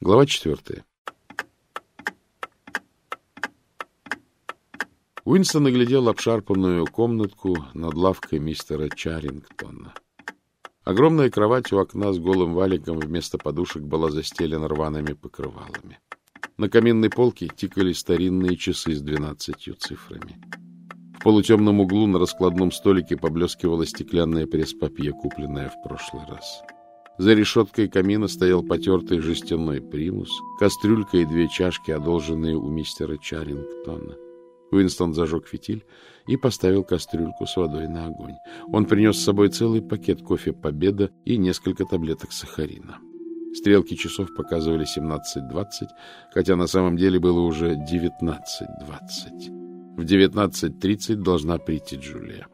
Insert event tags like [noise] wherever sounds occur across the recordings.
Глава четвертая. Уинстон оглядел обшарпанную комнатку над лавкой мистера Чарингтона. Огромная кровать у окна с голым валиком вместо подушек была застелена рваными покрывалами. На каминной полке тикали старинные часы с двенадцатью цифрами. В полутемном углу на раскладном столике поблескивала стеклянная пресс-папье, купленная в прошлый раз. — за решеткой камина стоял потертый жестяной примус, кастрюлька и две чашки, одолженные у мистера Чарингтона. Уинстон зажег фитиль и поставил кастрюльку с водой на огонь. Он принес с собой целый пакет кофе «Победа» и несколько таблеток сахарина. Стрелки часов показывали 17.20, хотя на самом деле было уже 19.20. В 19.30 должна прийти Джулия.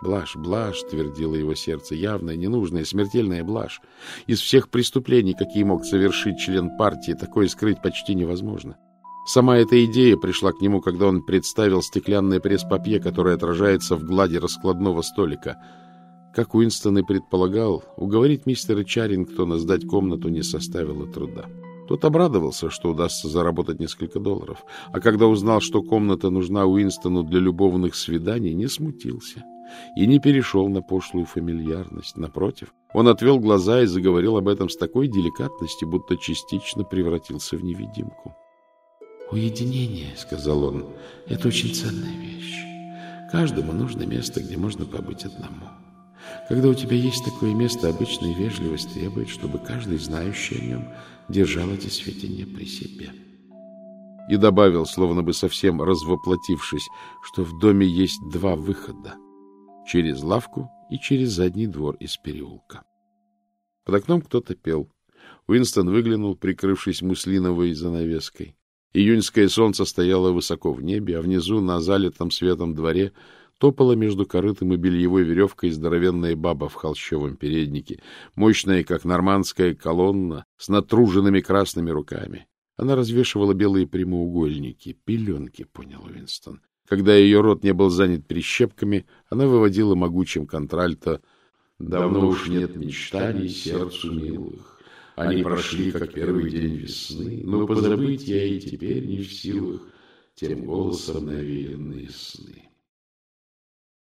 Блажь, блажь, твердило его сердце, явная, ненужная, смертельная блажь. Из всех преступлений, какие мог совершить член партии, такое скрыть почти невозможно. Сама эта идея пришла к нему, когда он представил стеклянное пресс-папье, которое отражается в глади раскладного столика. Как Уинстон и предполагал, уговорить мистера Чарингтона сдать комнату не составило труда. Тот обрадовался, что удастся заработать несколько долларов, а когда узнал, что комната нужна Уинстону для любовных свиданий, не смутился и не перешел на пошлую фамильярность. Напротив, он отвел глаза и заговорил об этом с такой деликатностью, будто частично превратился в невидимку. «Уединение», — сказал он, — «это очень ценная вещь. Каждому нужно место, где можно побыть одному. Когда у тебя есть такое место, обычная вежливость требует, чтобы каждый, знающий о нем, держал эти сведения при себе». И добавил, словно бы совсем развоплотившись, что в доме есть два выхода — через лавку и через задний двор из переулка. Под окном кто-то пел. Уинстон выглянул, прикрывшись муслиновой занавеской. Июньское солнце стояло высоко в небе, а внизу, на залитом светом дворе, топала между корытом и бельевой веревкой здоровенная баба в холщовом переднике, мощная, как нормандская колонна, с натруженными красными руками. Она развешивала белые прямоугольники, пеленки, понял Уинстон, когда ее рот не был занят прищепками, она выводила могучим контральто «Давно уж нет мечтаний сердцу милых, они прошли, как первый день весны, но позабыть я и теперь не в силах тем голосом навеянные сны».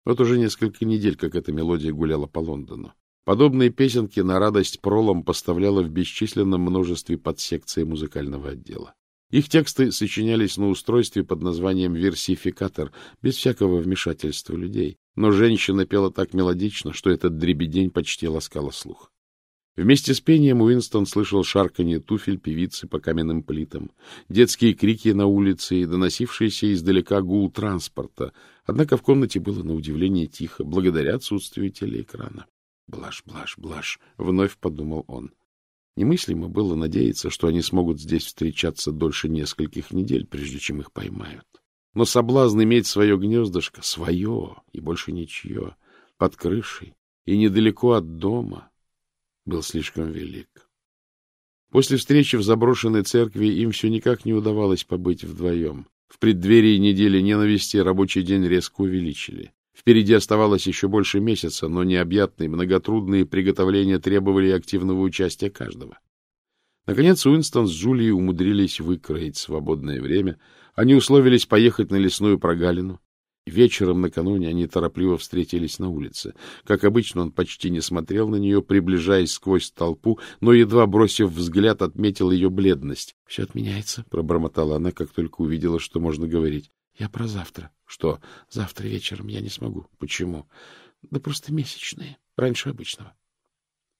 Вот уже несколько недель, как эта мелодия гуляла по Лондону. Подобные песенки на радость пролом поставляла в бесчисленном множестве подсекций музыкального отдела. Их тексты сочинялись на устройстве под названием «версификатор», без всякого вмешательства людей. Но женщина пела так мелодично, что этот дребедень почти ласкала слух. Вместе с пением Уинстон слышал шарканье туфель певицы по каменным плитам, детские крики на улице и доносившийся издалека гул транспорта. Однако в комнате было на удивление тихо, благодаря отсутствию телеэкрана. «Блажь, блажь, блажь!» — вновь подумал он. Немыслимо было надеяться, что они смогут здесь встречаться дольше нескольких недель, прежде чем их поймают. Но соблазн иметь свое гнездышко, свое и больше ничье, под крышей и недалеко от дома, был слишком велик. После встречи в заброшенной церкви им все никак не удавалось побыть вдвоем. В преддверии недели ненависти рабочий день резко увеличили. Впереди оставалось еще больше месяца, но необъятные, многотрудные приготовления требовали активного участия каждого. Наконец Уинстон с Джулией умудрились выкроить свободное время. Они условились поехать на лесную прогалину. Вечером накануне они торопливо встретились на улице. Как обычно, он почти не смотрел на нее, приближаясь сквозь толпу, но, едва бросив взгляд, отметил ее бледность. — Все отменяется, — пробормотала она, как только увидела, что можно говорить. — Я про завтра. — Что? — Завтра вечером я не смогу. — Почему? — Да просто месячные. Раньше обычного.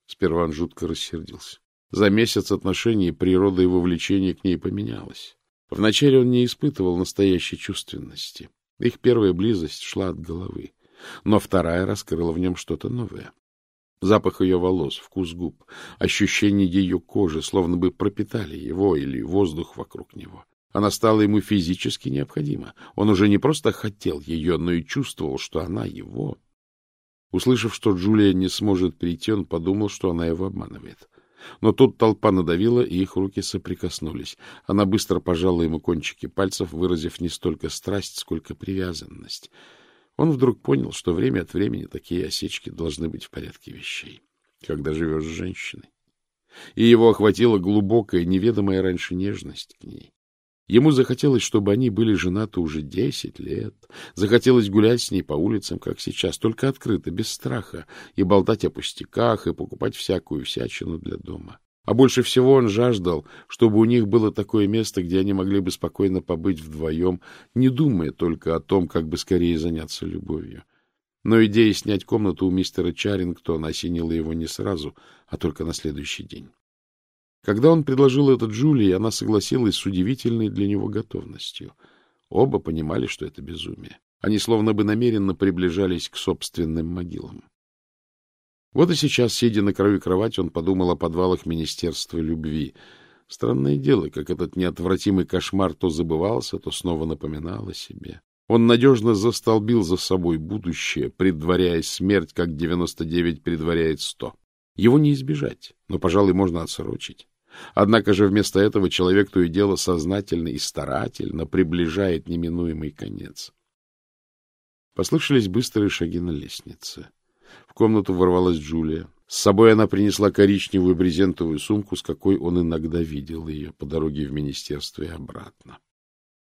Сперва он жутко рассердился. За месяц отношений природа его влечения к ней поменялась. Вначале он не испытывал настоящей чувственности. Их первая близость шла от головы. Но вторая раскрыла в нем что-то новое. Запах ее волос, вкус губ, ощущение ее кожи словно бы пропитали его или воздух вокруг него. Она стала ему физически необходима. Он уже не просто хотел ее, но и чувствовал, что она его. Услышав, что Джулия не сможет прийти, он подумал, что она его обманывает. Но тут толпа надавила, и их руки соприкоснулись. Она быстро пожала ему кончики пальцев, выразив не столько страсть, сколько привязанность. Он вдруг понял, что время от времени такие осечки должны быть в порядке вещей, когда живешь с женщиной. и его охватила глубокая, неведомая раньше нежность к ней. Ему захотелось, чтобы они были женаты уже десять лет. Захотелось гулять с ней по улицам, как сейчас, только открыто, без страха, и болтать о пустяках, и покупать всякую всячину для дома. А больше всего он жаждал, чтобы у них было такое место, где они могли бы спокойно побыть вдвоем, не думая только о том, как бы скорее заняться любовью. Но идея снять комнату у мистера Чарингтона осенила его не сразу, а только на следующий день. Когда он предложил это Джулии, она согласилась с удивительной для него готовностью. Оба понимали, что это безумие. Они словно бы намеренно приближались к собственным могилам. Вот и сейчас, сидя на краю кровати, он подумал о подвалах Министерства любви. Странное дело, как этот неотвратимый кошмар то забывался, то снова напоминал о себе. Он надежно застолбил за собой будущее, предваряя смерть, как 99 предваряет 100. Его не избежать, но, пожалуй, можно отсрочить. Однако же вместо этого человек то и дело сознательно и старательно приближает неминуемый конец. Послышались быстрые шаги на лестнице. В комнату ворвалась Джулия. С собой она принесла коричневую брезентовую сумку, с какой он иногда видел ее по дороге в министерство и обратно.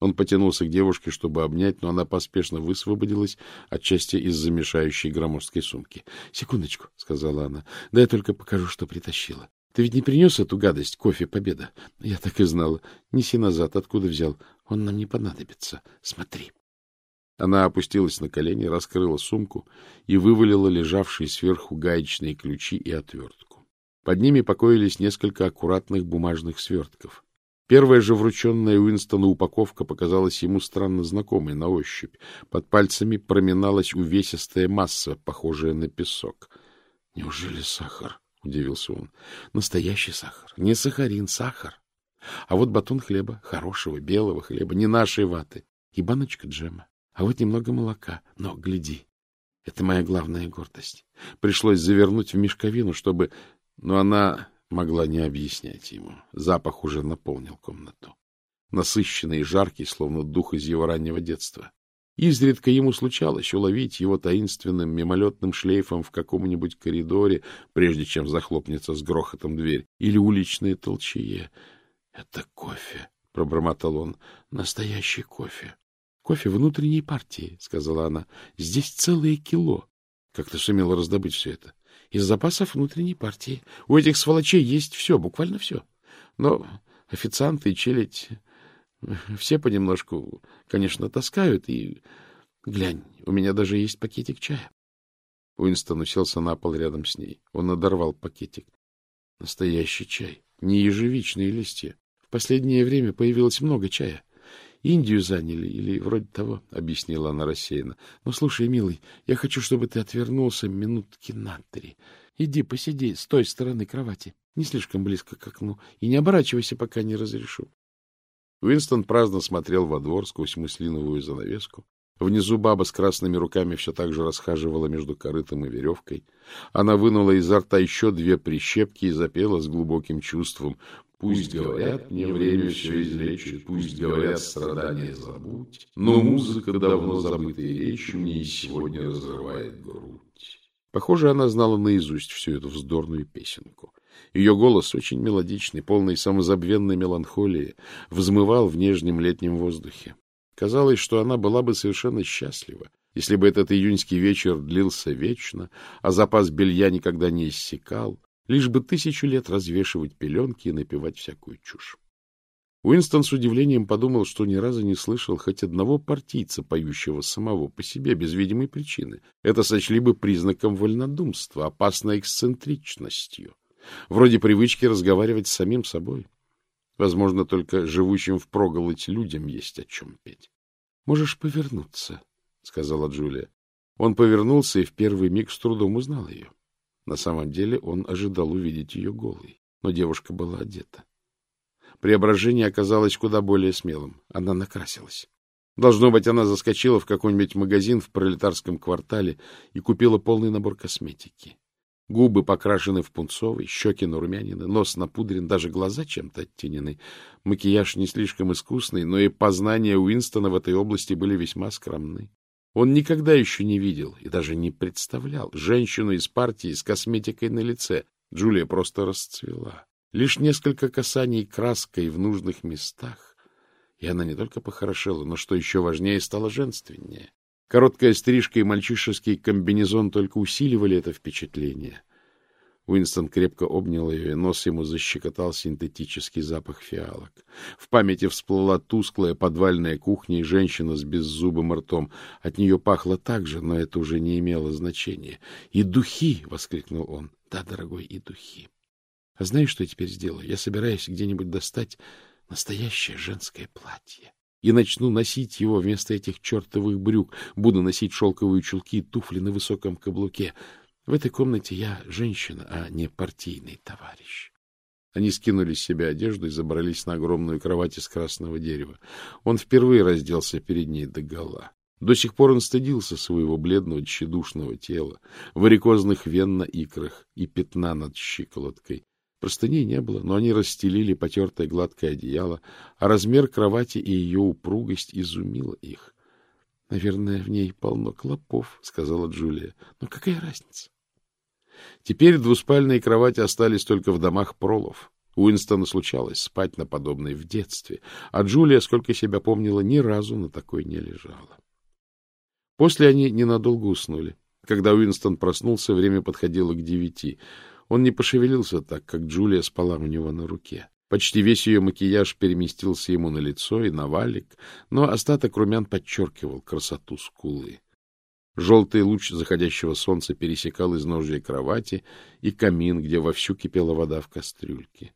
Он потянулся к девушке, чтобы обнять, но она поспешно высвободилась, отчасти из замешающей громоздкой сумки. — Секундочку, — сказала она, — да я только покажу, что притащила. Ты ведь не принес эту гадость, кофе Победа? Я так и знала. Неси назад, откуда взял. Он нам не понадобится. Смотри. Она опустилась на колени, раскрыла сумку и вывалила лежавшие сверху гаечные ключи и отвертку. Под ними покоились несколько аккуратных бумажных свертков. Первая же врученная Уинстону упаковка показалась ему странно знакомой на ощупь. Под пальцами проминалась увесистая масса, похожая на песок. Неужели сахар? — удивился он. — Настоящий сахар. Не сахарин, сахар. А вот батон хлеба, хорошего, белого хлеба, не нашей ваты. И баночка джема. А вот немного молока. Но гляди, это моя главная гордость. Пришлось завернуть в мешковину, чтобы... Но она могла не объяснять ему. Запах уже наполнил комнату. Насыщенный и жаркий, словно дух из его раннего детства. Изредка ему случалось уловить его таинственным мимолетным шлейфом в каком-нибудь коридоре, прежде чем захлопнется с грохотом дверь, или уличные толчье. — Это кофе, — пробормотал он, — настоящий кофе. — Кофе внутренней партии, — сказала она. — Здесь целое кило. Как ты сумела раздобыть все это? из запасов внутренней партии. У этих сволочей есть все, буквально все. Но официанты и челядь [laughs] все понемножку, конечно, таскают, и... Глянь, у меня даже есть пакетик чая. Уинстон уселся на пол рядом с ней. Он надорвал пакетик. Настоящий чай, не ежевичные листья. В последнее время появилось много чая. Индию заняли, или вроде того, — объяснила она рассеянно. — Ну, слушай, милый, я хочу, чтобы ты отвернулся минутки на три. Иди посиди с той стороны кровати, не слишком близко к окну, и не оборачивайся, пока не разрешу. Уинстон праздно смотрел во двор сквозь мыслиновую занавеску. Внизу баба с красными руками все так же расхаживала между корытом и веревкой. Она вынула изо рта еще две прищепки и запела с глубоким чувством. Пусть говорят, мне время все излечит, пусть говорят, страдания забудь, но музыка давно забытой речи мне и сегодня разрывает грудь. Похоже, она знала наизусть всю эту вздорную песенку. Ее голос, очень мелодичный, полный самозабвенной меланхолии, взмывал в нежнем летнем воздухе. Казалось, что она была бы совершенно счастлива, если бы этот июньский вечер длился вечно, а запас белья никогда не иссякал, лишь бы тысячу лет развешивать пеленки и напевать всякую чушь. Уинстон с удивлением подумал, что ни разу не слышал хоть одного партийца, поющего самого по себе, без видимой причины. Это сочли бы признаком вольнодумства, опасной эксцентричностью. Вроде привычки разговаривать с самим собой. Возможно, только живущим в проголодь людям есть о чем петь. — Можешь повернуться, — сказала Джулия. Он повернулся и в первый миг с трудом узнал ее. На самом деле он ожидал увидеть ее голой, но девушка была одета. Преображение оказалось куда более смелым. Она накрасилась. Должно быть, она заскочила в какой-нибудь магазин в пролетарском квартале и купила полный набор косметики. Губы покрашены в пунцовый, щеки нарумянины, нос напудрен, даже глаза чем-то оттенены. Макияж не слишком искусный, но и познания Уинстона в этой области были весьма скромны. Он никогда еще не видел и даже не представлял женщину из партии с косметикой на лице. Джулия просто расцвела. Лишь несколько касаний краской в нужных местах, и она не только похорошела, но, что еще важнее, стала женственнее. Короткая стрижка и мальчишеский комбинезон только усиливали это впечатление. Уинстон крепко обнял ее, и нос ему защекотал синтетический запах фиалок. В памяти всплыла тусклая подвальная кухня и женщина с беззубым ртом. От нее пахло так же, но это уже не имело значения. — И духи! — воскликнул он. — Да, дорогой, и духи. А знаешь, что я теперь сделаю? Я собираюсь где-нибудь достать настоящее женское платье и начну носить его вместо этих чертовых брюк. Буду носить шелковые чулки и туфли на высоком каблуке. В этой комнате я женщина, а не партийный товарищ. Они скинули с себя одежду и забрались на огромную кровать из красного дерева. Он впервые разделся перед ней догола. До сих пор он стыдился своего бледного, тщедушного тела, варикозных вен на икрах и пятна над щиколоткой. Простыней не было, но они расстелили потертое гладкое одеяло, а размер кровати и ее упругость изумила их. — Наверное, в ней полно клопов, — сказала Джулия. — Но какая разница? Теперь двуспальные кровати остались только в домах пролов. Уинстону случалось спать на подобной в детстве, а Джулия, сколько себя помнила, ни разу на такой не лежала. После они ненадолго уснули. Когда Уинстон проснулся, время подходило к девяти. Он не пошевелился так, как Джулия спала у него на руке. Почти весь ее макияж переместился ему на лицо и на валик, но остаток румян подчеркивал красоту скулы. Желтый луч заходящего солнца пересекал изножье кровати и камин, где вовсю кипела вода в кастрюльке.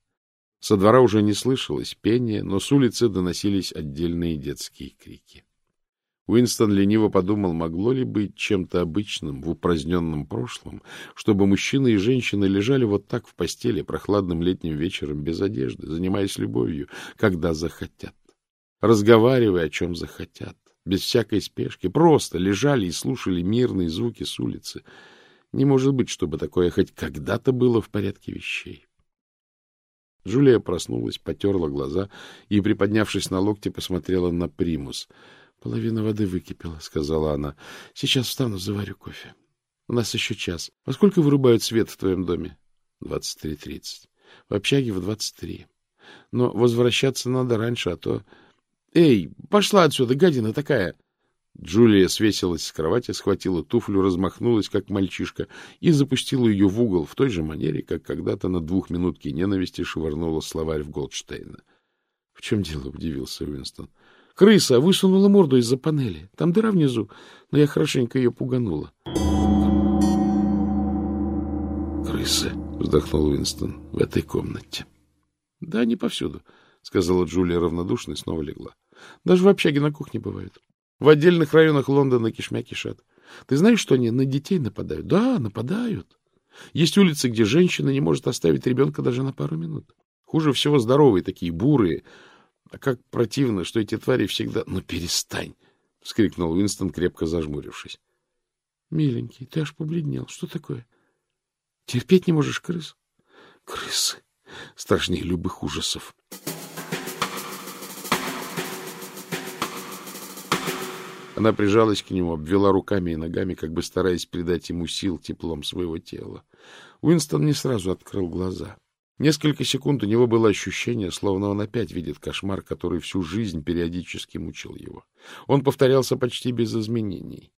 Со двора уже не слышалось пения, но с улицы доносились отдельные детские крики. Уинстон лениво подумал, могло ли быть чем-то обычным в упраздненном прошлом, чтобы мужчины и женщины лежали вот так в постели прохладным летним вечером без одежды, занимаясь любовью, когда захотят, разговаривая о чем захотят без всякой спешки, просто лежали и слушали мирные звуки с улицы. Не может быть, чтобы такое хоть когда-то было в порядке вещей. Джулия проснулась, потерла глаза и, приподнявшись на локте, посмотрела на примус. — Половина воды выкипела, — сказала она. — Сейчас встану, заварю кофе. У нас еще час. Во сколько вырубают свет в твоем доме? — Двадцать три тридцать. В общаге в двадцать три. Но возвращаться надо раньше, а то Эй, пошла отсюда, гадина такая! Джулия свесилась с кровати, схватила туфлю, размахнулась, как мальчишка, и запустила ее в угол в той же манере, как когда-то на двухминутке ненависти швырнула словарь в Голдштейна. — В чем дело? — удивился Уинстон. — Крыса высунула морду из-за панели. Там дыра внизу, но я хорошенько ее пуганула. — Крысы, — вздохнул Уинстон, — в этой комнате. — Да, они повсюду, — сказала Джулия равнодушно и снова легла. Даже в общаге на кухне бывают. В отдельных районах Лондона кишмя кишат. Ты знаешь, что они на детей нападают? Да, нападают. Есть улицы, где женщина не может оставить ребенка даже на пару минут. Хуже всего здоровые такие, бурые. А как противно, что эти твари всегда... Ну, перестань! — вскрикнул Уинстон, крепко зажмурившись. — Миленький, ты аж побледнел. Что такое? Терпеть не можешь крыс? Крысы. Страшнее любых ужасов. Она прижалась к нему, обвела руками и ногами, как бы стараясь придать ему сил теплом своего тела. Уинстон не сразу открыл глаза. Несколько секунд у него было ощущение, словно он опять видит кошмар, который всю жизнь периодически мучил его. Он повторялся почти без изменений.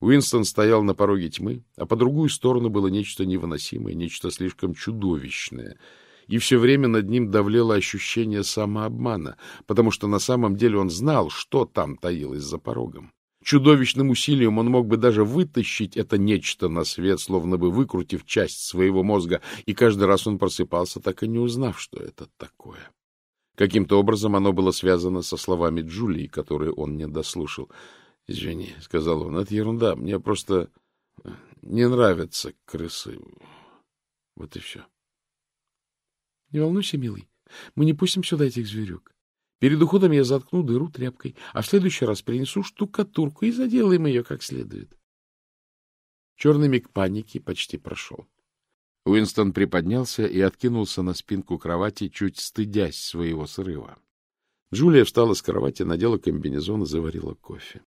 Уинстон стоял на пороге тьмы, а по другую сторону было нечто невыносимое, нечто слишком чудовищное — и все время над ним давлело ощущение самообмана, потому что на самом деле он знал, что там таилось за порогом. Чудовищным усилием он мог бы даже вытащить это нечто на свет, словно бы выкрутив часть своего мозга, и каждый раз он просыпался, так и не узнав, что это такое. Каким-то образом оно было связано со словами Джулии, которые он не дослушал. — Извини, — сказал он, — это ерунда, мне просто не нравятся крысы. Вот и все. — Не волнуйся, милый, мы не пустим сюда этих зверюк. Перед уходом я заткну дыру тряпкой, а в следующий раз принесу штукатурку и заделаем ее как следует. Черный миг паники почти прошел. Уинстон приподнялся и откинулся на спинку кровати, чуть стыдясь своего срыва. Джулия встала с кровати, надела комбинезон и заварила кофе.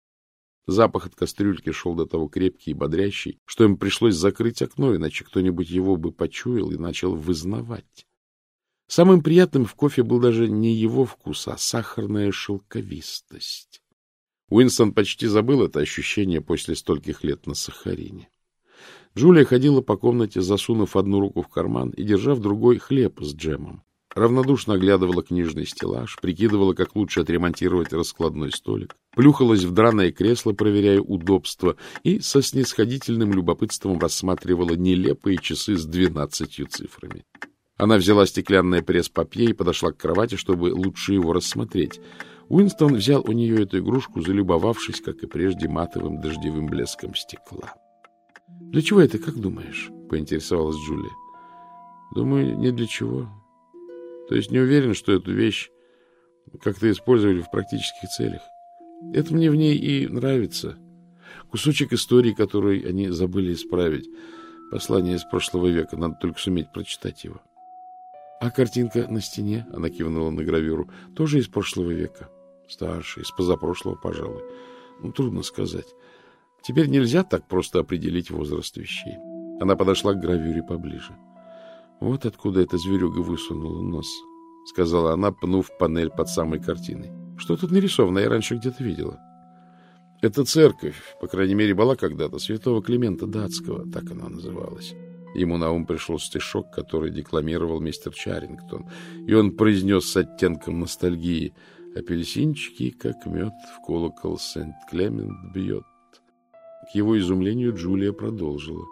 Запах от кастрюльки шел до того крепкий и бодрящий, что им пришлось закрыть окно, иначе кто-нибудь его бы почуял и начал вызнавать. Самым приятным в кофе был даже не его вкус, а сахарная шелковистость. Уинстон почти забыл это ощущение после стольких лет на Сахарине. Джулия ходила по комнате, засунув одну руку в карман и держа в другой хлеб с джемом. Равнодушно оглядывала книжный стеллаж, прикидывала, как лучше отремонтировать раскладной столик, плюхалась в драное кресло, проверяя удобство, и со снисходительным любопытством рассматривала нелепые часы с двенадцатью цифрами. Она взяла стеклянное пресс-папье и подошла к кровати, чтобы лучше его рассмотреть. Уинстон взял у нее эту игрушку, залюбовавшись, как и прежде, матовым дождевым блеском стекла. — Для чего это, как думаешь? — поинтересовалась Джулия. — Думаю, не для чего. То есть не уверен, что эту вещь как-то использовали в практических целях. Это мне в ней и нравится. Кусочек истории, который они забыли исправить. Послание из прошлого века, надо только суметь прочитать его. А картинка на стене, она кивнула на гравюру, тоже из прошлого века. Старше, из позапрошлого, пожалуй. Ну, трудно сказать. Теперь нельзя так просто определить возраст вещей. Она подошла к гравюре поближе. Вот откуда эта зверюга высунула нос, — сказала она, пнув панель под самой картиной. Что тут нарисовано? Я раньше где-то видела. Это церковь, по крайней мере, была когда-то, святого Климента Датского, так она называлась. Ему на ум пришел стишок, который декламировал мистер Чарингтон, и он произнес с оттенком ностальгии «Апельсинчики, как мед, в колокол Сент-Клемент бьет». К его изумлению Джулия продолжила.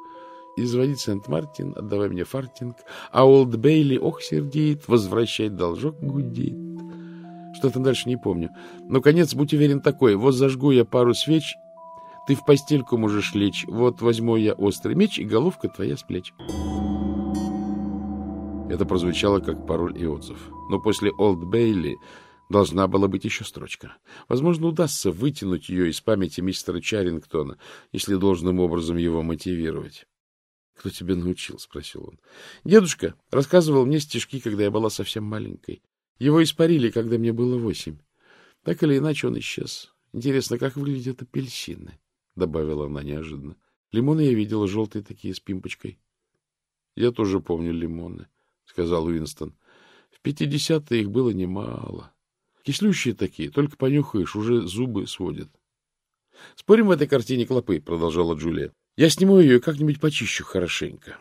«Изводить Сент-Мартин, отдавай мне фартинг, а Олд Бейли, ох, сердит, возвращай должок, гудит». Что там дальше не помню. Но конец, будь уверен, такой. Вот зажгу я пару свеч, ты в постельку можешь лечь. Вот возьму я острый меч, и головка твоя с плеч. Это прозвучало как пароль и отзыв. Но после Олд Бейли должна была быть еще строчка. Возможно, удастся вытянуть ее из памяти мистера Чарингтона, если должным образом его мотивировать. — Кто тебя научил? — спросил он. — Дедушка рассказывал мне стишки, когда я была совсем маленькой. Его испарили, когда мне было восемь. Так или иначе он исчез. Интересно, как выглядят апельсины? Добавила она неожиданно. Лимоны я видела желтые такие с пимпочкой. — Я тоже помню лимоны, — сказал Уинстон. В пятидесятые их было немало. Кислющие такие, только понюхаешь, уже зубы сводят. — Спорим в этой картине клопы, — продолжала Джулия. — Я сниму ее и как-нибудь почищу хорошенько.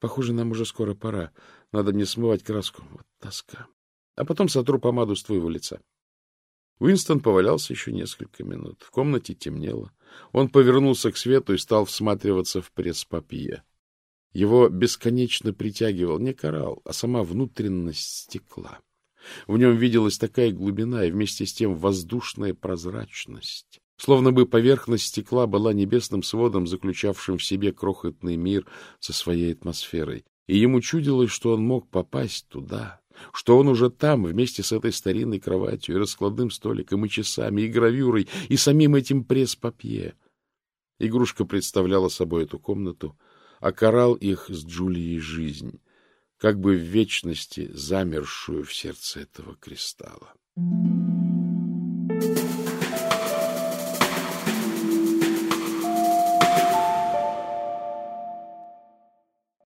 Похоже, нам уже скоро пора. Надо мне смывать краску. Вот тоска. А потом сотру помаду с твоего лица. Уинстон повалялся еще несколько минут. В комнате темнело. Он повернулся к свету и стал всматриваться в пресс-папье. Его бесконечно притягивал не коралл, а сама внутренность стекла. В нем виделась такая глубина и вместе с тем воздушная прозрачность. Словно бы поверхность стекла была небесным сводом, заключавшим в себе крохотный мир со своей атмосферой. И ему чудилось, что он мог попасть туда, что он уже там, вместе с этой старинной кроватью, и раскладным столиком, и часами, и гравюрой, и самим этим пресс-папье. Игрушка представляла собой эту комнату, а коралл их с Джулией жизнь, как бы в вечности замершую в сердце этого кристалла. Thank you.